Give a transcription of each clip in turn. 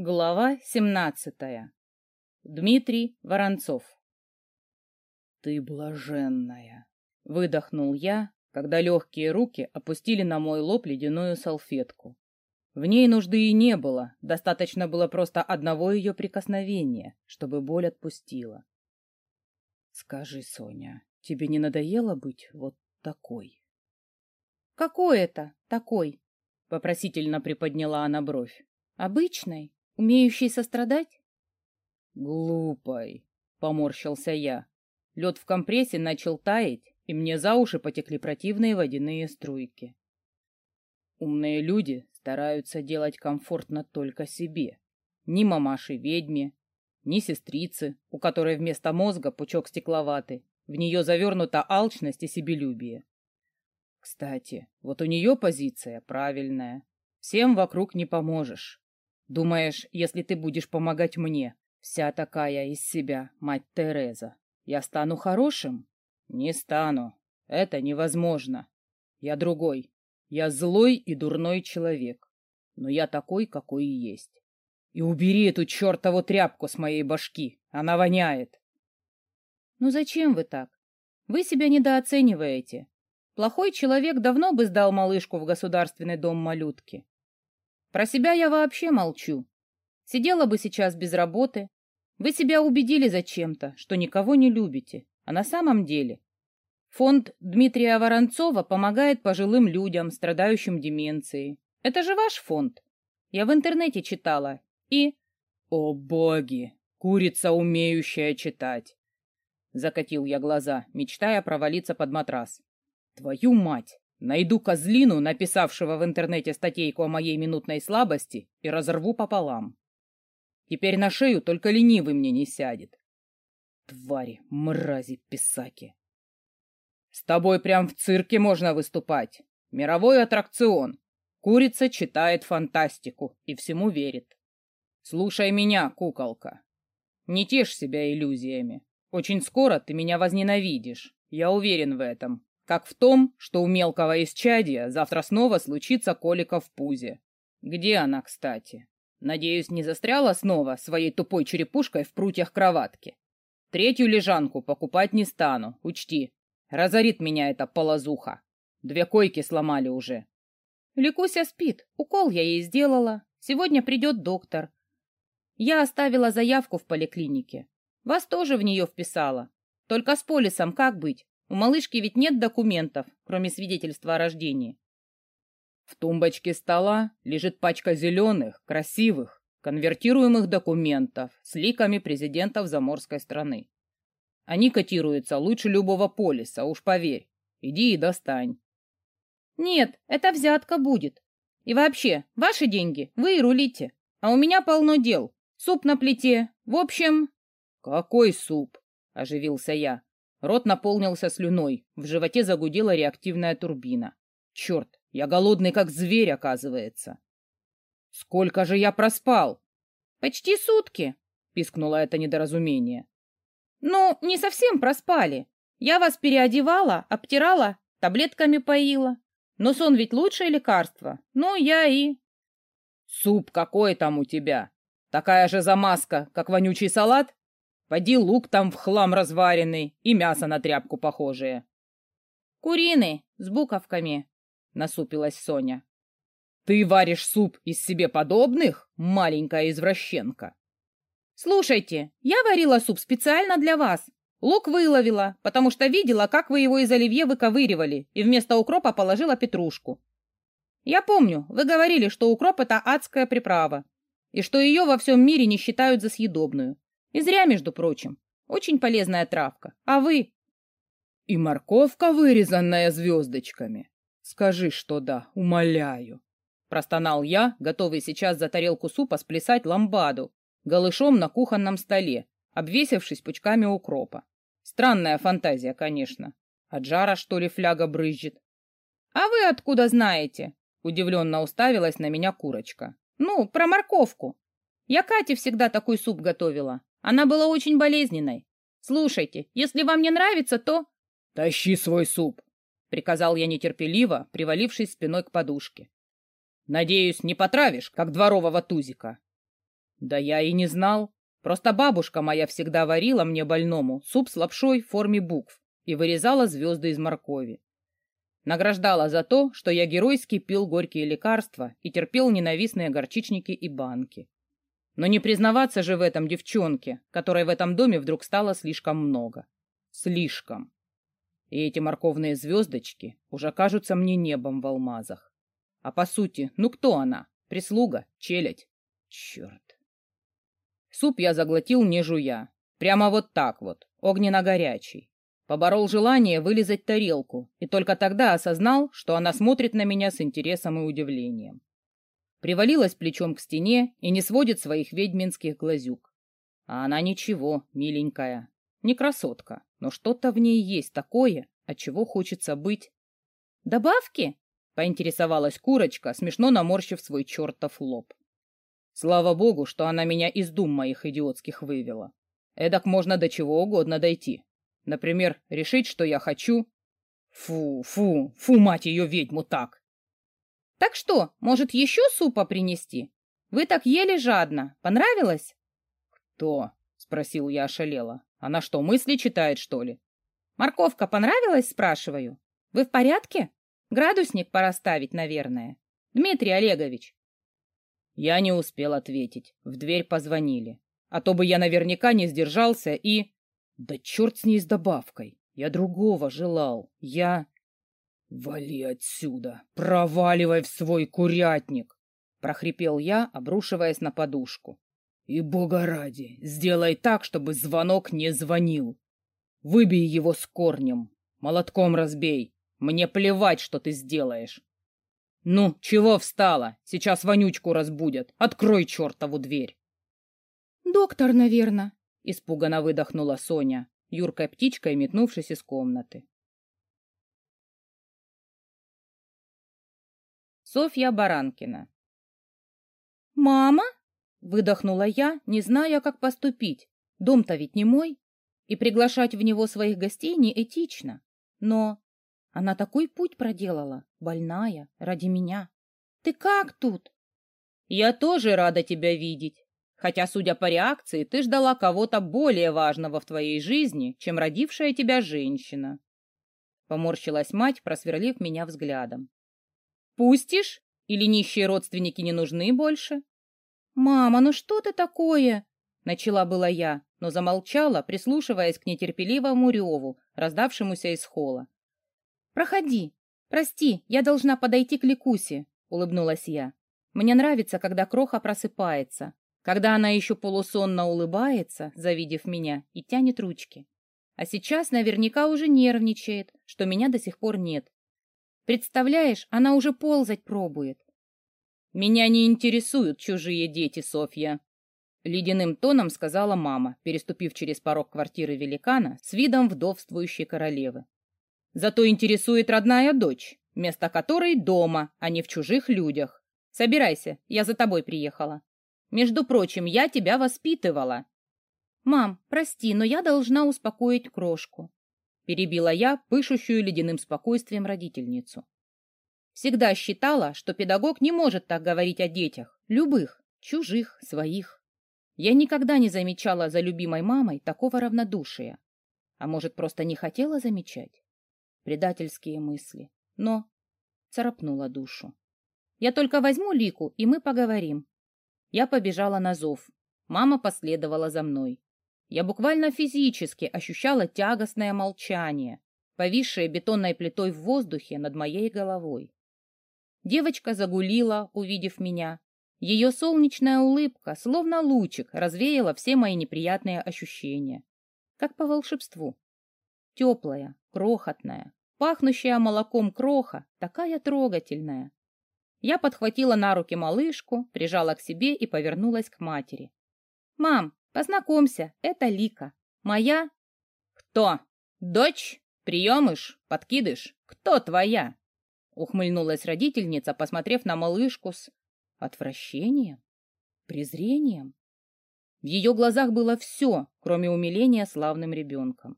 Глава 17. Дмитрий Воронцов. Ты блаженная, выдохнул я, когда легкие руки опустили на мой лоб ледяную салфетку. В ней нужды и не было, достаточно было просто одного ее прикосновения, чтобы боль отпустила. Скажи, Соня, тебе не надоело быть вот такой? Какой это такой? Вопросительно приподняла она бровь. Обычной? Умеющий сострадать? Глупой, поморщился я. Лед в компрессе начал таять, и мне за уши потекли противные водяные струйки. Умные люди стараются делать комфортно только себе. Ни мамаши-ведьме, ни сестрицы, у которой вместо мозга пучок стекловатый, в нее завернута алчность и себелюбие. Кстати, вот у нее позиция правильная. Всем вокруг не поможешь. Думаешь, если ты будешь помогать мне, вся такая из себя, мать Тереза, я стану хорошим? Не стану. Это невозможно. Я другой. Я злой и дурной человек. Но я такой, какой и есть. И убери эту чертову тряпку с моей башки. Она воняет. Ну зачем вы так? Вы себя недооцениваете. Плохой человек давно бы сдал малышку в государственный дом малютки. Про себя я вообще молчу. Сидела бы сейчас без работы. Вы себя убедили зачем-то, что никого не любите. А на самом деле фонд Дмитрия Воронцова помогает пожилым людям, страдающим деменцией. Это же ваш фонд. Я в интернете читала. И... О, боги! Курица, умеющая читать! Закатил я глаза, мечтая провалиться под матрас. Твою мать! Найду козлину, написавшего в интернете статейку о моей минутной слабости, и разорву пополам. Теперь на шею только ленивый мне не сядет. Твари, мрази, писаки. С тобой прям в цирке можно выступать. Мировой аттракцион. Курица читает фантастику и всему верит. Слушай меня, куколка. Не тешь себя иллюзиями. Очень скоро ты меня возненавидишь. Я уверен в этом. Как в том, что у мелкого исчадия завтра снова случится колика в пузе. Где она, кстати? Надеюсь, не застряла снова своей тупой черепушкой в прутьях кроватки. Третью лежанку покупать не стану, учти. Разорит меня эта полозуха. Две койки сломали уже. Ликуся спит. Укол я ей сделала. Сегодня придет доктор. Я оставила заявку в поликлинике. Вас тоже в нее вписала. Только с полисом как быть? У малышки ведь нет документов, кроме свидетельства о рождении. В тумбочке стола лежит пачка зеленых, красивых, конвертируемых документов с ликами президентов заморской страны. Они котируются лучше любого полиса, уж поверь. Иди и достань. Нет, это взятка будет. И вообще, ваши деньги, вы и рулите. А у меня полно дел. Суп на плите. В общем... Какой суп? Оживился я. Рот наполнился слюной, в животе загудела реактивная турбина. Черт, я голодный, как зверь, оказывается. Сколько же я проспал? Почти сутки, пискнуло это недоразумение. Ну, не совсем проспали. Я вас переодевала, обтирала, таблетками поила. Но сон ведь лучшее лекарство. Ну, я и... Суп какой там у тебя? Такая же замазка, как вонючий салат? Поди лук там в хлам разваренный и мясо на тряпку похожее. Куриный, с буковками, насупилась Соня. Ты варишь суп из себе подобных, маленькая извращенка? Слушайте, я варила суп специально для вас. Лук выловила, потому что видела, как вы его из оливье выковыривали, и вместо укропа положила петрушку. Я помню, вы говорили, что укроп — это адская приправа, и что ее во всем мире не считают за съедобную. И зря, между прочим. Очень полезная травка. А вы? И морковка, вырезанная звездочками. Скажи, что да, умоляю. Простонал я, готовый сейчас за тарелку супа сплясать ламбаду, голышом на кухонном столе, обвесившись пучками укропа. Странная фантазия, конечно. От жара, что ли, фляга брызжет? А вы откуда знаете? Удивленно уставилась на меня курочка. Ну, про морковку. Я Кате всегда такой суп готовила. Она была очень болезненной. Слушайте, если вам не нравится, то... Тащи свой суп, приказал я нетерпеливо, привалившись спиной к подушке. Надеюсь, не потравишь, как дворового тузика. Да я и не знал. Просто бабушка моя всегда варила мне больному суп с лапшой в форме букв и вырезала звезды из моркови. Награждала за то, что я геройски пил горькие лекарства и терпел ненавистные горчичники и банки. Но не признаваться же в этом девчонке, которой в этом доме вдруг стало слишком много. Слишком. И эти морковные звездочки уже кажутся мне небом в алмазах. А по сути, ну кто она? Прислуга? Челядь? Черт. Суп я заглотил не жуя. Прямо вот так вот, огненно-горячий. Поборол желание вылизать тарелку, и только тогда осознал, что она смотрит на меня с интересом и удивлением привалилась плечом к стене и не сводит своих ведьминских глазюк. А она ничего, миленькая. Не красотка, но что-то в ней есть такое, от чего хочется быть. «Добавки?» — поинтересовалась курочка, смешно наморщив свой чертов лоб. Слава богу, что она меня из дум моих идиотских вывела. Эдак можно до чего угодно дойти. Например, решить, что я хочу... Фу, фу, фу, мать ее ведьму, так! Так что, может, еще супа принести? Вы так ели жадно. Понравилось? Кто? Спросил я ошалело. Она что, мысли читает, что ли? Морковка понравилась, спрашиваю? Вы в порядке? Градусник пора ставить, наверное. Дмитрий Олегович. Я не успел ответить. В дверь позвонили. А то бы я наверняка не сдержался и... Да черт с ней с добавкой. Я другого желал. Я... «Вали отсюда! Проваливай в свой курятник!» — прохрипел я, обрушиваясь на подушку. «И, бога ради, сделай так, чтобы звонок не звонил. Выбей его с корнем, молотком разбей. Мне плевать, что ты сделаешь. Ну, чего встала? Сейчас вонючку разбудят. Открой чертову дверь!» «Доктор, наверное», — испуганно выдохнула Соня, юркой птичкой метнувшись из комнаты. Софья Баранкина. «Мама?» — выдохнула я, не зная, как поступить. Дом-то ведь не мой, и приглашать в него своих гостей неэтично. Но она такой путь проделала, больная, ради меня. Ты как тут? Я тоже рада тебя видеть. Хотя, судя по реакции, ты ждала кого-то более важного в твоей жизни, чем родившая тебя женщина. Поморщилась мать, просверлив меня взглядом. Пустишь? Или нищие родственники не нужны больше? Мама, ну что ты такое? Начала была я, но замолчала, прислушиваясь к нетерпеливому реву, раздавшемуся из холла. Проходи. Прости, я должна подойти к Ликусе, улыбнулась я. Мне нравится, когда Кроха просыпается, когда она еще полусонно улыбается, завидев меня, и тянет ручки. А сейчас наверняка уже нервничает, что меня до сих пор нет. Представляешь, она уже ползать пробует. Меня не интересуют чужие дети, Софья. Ледяным тоном сказала мама, переступив через порог квартиры великана с видом вдовствующей королевы. Зато интересует родная дочь, место которой дома, а не в чужих людях. Собирайся, я за тобой приехала. Между прочим, я тебя воспитывала. Мам, прости, но я должна успокоить крошку перебила я пышущую ледяным спокойствием родительницу. Всегда считала, что педагог не может так говорить о детях, любых, чужих, своих. Я никогда не замечала за любимой мамой такого равнодушия. А может, просто не хотела замечать? Предательские мысли. Но царапнула душу. Я только возьму Лику, и мы поговорим. Я побежала на зов. Мама последовала за мной. Я буквально физически ощущала тягостное молчание, повисшее бетонной плитой в воздухе над моей головой. Девочка загулила, увидев меня. Ее солнечная улыбка, словно лучик, развеяла все мои неприятные ощущения. Как по волшебству. Теплая, крохотная, пахнущая молоком кроха, такая трогательная. Я подхватила на руки малышку, прижала к себе и повернулась к матери. «Мам, Познакомься, это Лика. Моя... Кто? Дочь? Приемыш? Подкидыш? Кто твоя? Ухмыльнулась родительница, посмотрев на малышку с отвращением, презрением. В ее глазах было все, кроме умиления славным ребенком.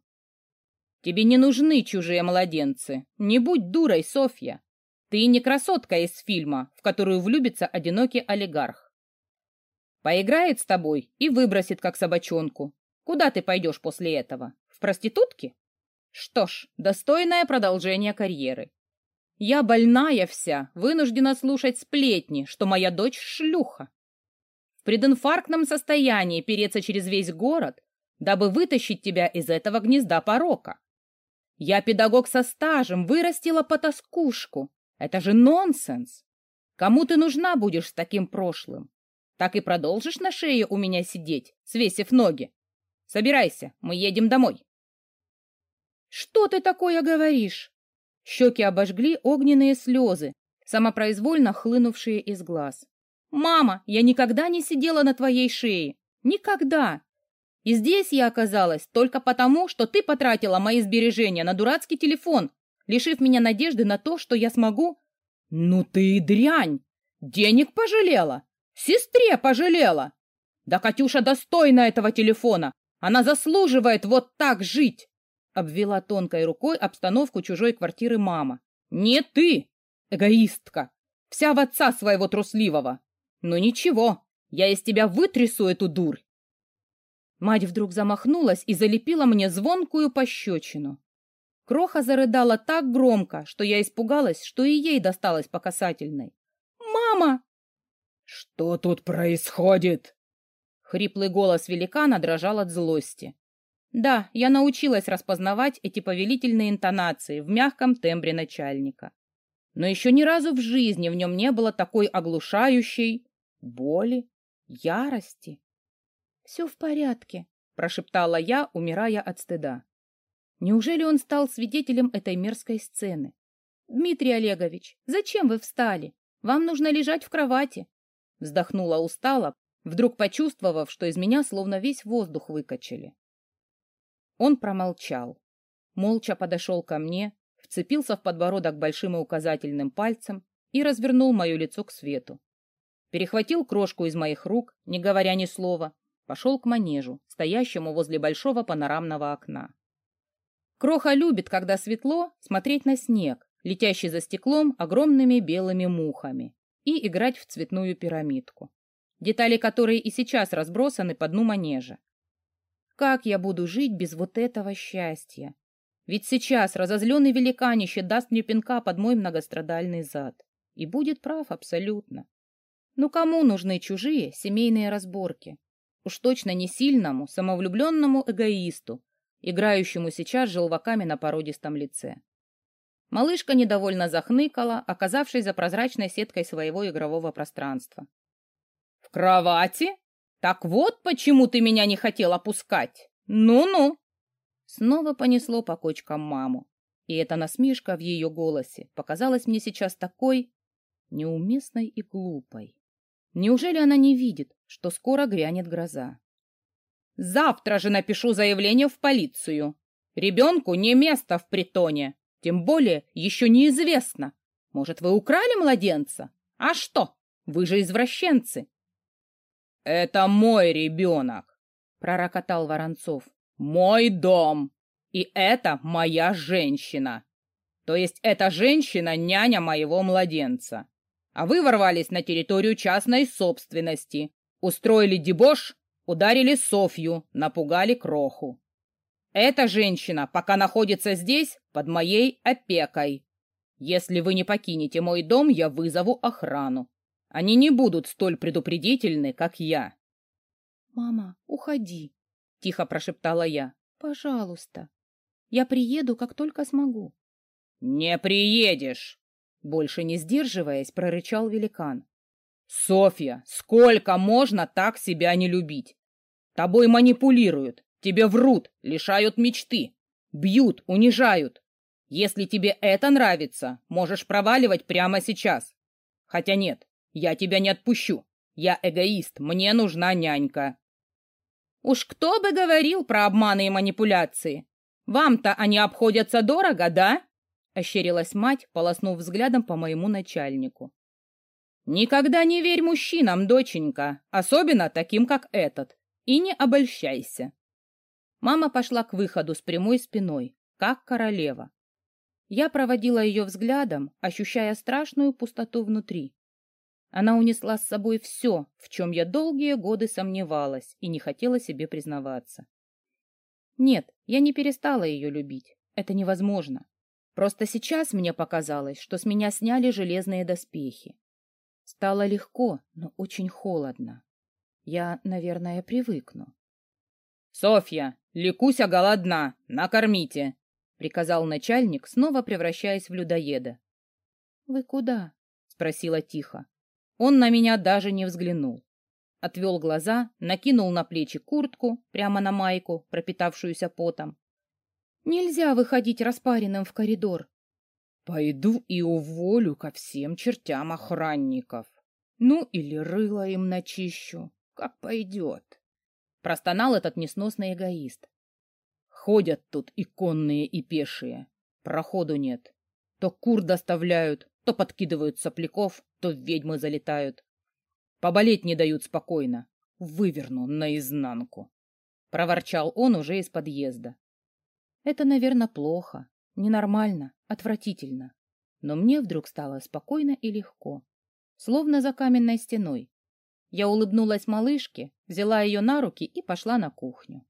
Тебе не нужны чужие младенцы. Не будь дурой, Софья. Ты не красотка из фильма, в которую влюбится одинокий олигарх. Поиграет с тобой и выбросит, как собачонку. Куда ты пойдешь после этого? В проститутки? Что ж, достойное продолжение карьеры. Я больная вся, вынуждена слушать сплетни, что моя дочь шлюха. В прединфарктном состоянии переться через весь город, дабы вытащить тебя из этого гнезда порока. Я педагог со стажем, вырастила потаскушку. Это же нонсенс. Кому ты нужна будешь с таким прошлым? Так и продолжишь на шее у меня сидеть, свесив ноги. Собирайся, мы едем домой. Что ты такое говоришь? Щеки обожгли огненные слезы, самопроизвольно хлынувшие из глаз. «Мама, я никогда не сидела на твоей шее. Никогда. И здесь я оказалась только потому, что ты потратила мои сбережения на дурацкий телефон, лишив меня надежды на то, что я смогу...» «Ну ты и дрянь! Денег пожалела! Сестре пожалела! Да Катюша достойна этого телефона! Она заслуживает вот так жить!» Обвела тонкой рукой обстановку чужой квартиры мама. «Не ты, эгоистка! Вся в отца своего трусливого! Ну ничего, я из тебя вытрясу эту дурь!» Мать вдруг замахнулась и залепила мне звонкую пощечину. Кроха зарыдала так громко, что я испугалась, что и ей досталось по касательной. «Мама!» «Что тут происходит?» Хриплый голос великана дрожал от злости. Да, я научилась распознавать эти повелительные интонации в мягком тембре начальника. Но еще ни разу в жизни в нем не было такой оглушающей боли, ярости. «Все в порядке», — прошептала я, умирая от стыда. Неужели он стал свидетелем этой мерзкой сцены? «Дмитрий Олегович, зачем вы встали? Вам нужно лежать в кровати», — вздохнула устало, вдруг почувствовав, что из меня словно весь воздух выкачали. Он промолчал. Молча подошел ко мне, вцепился в подбородок большим и указательным пальцем и развернул мое лицо к свету. Перехватил крошку из моих рук, не говоря ни слова, пошел к манежу, стоящему возле большого панорамного окна. Кроха любит, когда светло, смотреть на снег, летящий за стеклом огромными белыми мухами, и играть в цветную пирамидку, детали которой и сейчас разбросаны по дну манежа. Как я буду жить без вот этого счастья? Ведь сейчас разозленный великанище даст мне пинка под мой многострадальный зад. И будет прав абсолютно. Ну кому нужны чужие семейные разборки? Уж точно не сильному, самовлюбленному эгоисту, играющему сейчас желваками на породистом лице. Малышка недовольно захныкала, оказавшись за прозрачной сеткой своего игрового пространства. «В кровати?» Так вот почему ты меня не хотел опускать. Ну-ну. Снова понесло по кочкам маму. И эта насмешка в ее голосе показалась мне сейчас такой неуместной и глупой. Неужели она не видит, что скоро грянет гроза? Завтра же напишу заявление в полицию. Ребенку не место в притоне. Тем более еще неизвестно. Может, вы украли младенца? А что? Вы же извращенцы. «Это мой ребенок!» — пророкотал Воронцов. «Мой дом! И это моя женщина! То есть эта женщина — няня моего младенца. А вы ворвались на территорию частной собственности, устроили дебош, ударили Софью, напугали Кроху. Эта женщина пока находится здесь под моей опекой. Если вы не покинете мой дом, я вызову охрану. Они не будут столь предупредительны, как я. «Мама, уходи», — тихо прошептала я. «Пожалуйста. Я приеду, как только смогу». «Не приедешь!» Больше не сдерживаясь, прорычал великан. «Софья, сколько можно так себя не любить? Тобой манипулируют, тебе врут, лишают мечты, бьют, унижают. Если тебе это нравится, можешь проваливать прямо сейчас. Хотя нет, я тебя не отпущу. Я эгоист, мне нужна нянька. Уж кто бы говорил про обманы и манипуляции? Вам-то они обходятся дорого, да? Ощерилась мать, полоснув взглядом по моему начальнику. Никогда не верь мужчинам, доченька, особенно таким, как этот, и не обольщайся. Мама пошла к выходу с прямой спиной, как королева. Я проводила ее взглядом, ощущая страшную пустоту внутри. Она унесла с собой все, в чем я долгие годы сомневалась и не хотела себе признаваться. Нет, я не перестала ее любить. Это невозможно. Просто сейчас мне показалось, что с меня сняли железные доспехи. Стало легко, но очень холодно. Я, наверное, привыкну. — Софья, Ликуся голодна, накормите! — приказал начальник, снова превращаясь в людоеда. — Вы куда? — спросила тихо. Он на меня даже не взглянул. Отвел глаза, накинул на плечи куртку, прямо на майку, пропитавшуюся потом. Нельзя выходить распаренным в коридор. Пойду и уволю ко всем чертям охранников. Ну, или рыло им начищу, как пойдет. Простонал этот несносный эгоист. Ходят тут и конные, и пешие. Проходу нет. То кур доставляют, то подкидывают сопляков, то ведьмы залетают. Поболеть не дают спокойно. Выверну наизнанку. Проворчал он уже из подъезда. Это, наверное, плохо, ненормально, отвратительно. Но мне вдруг стало спокойно и легко, словно за каменной стеной. Я улыбнулась малышке, взяла ее на руки и пошла на кухню.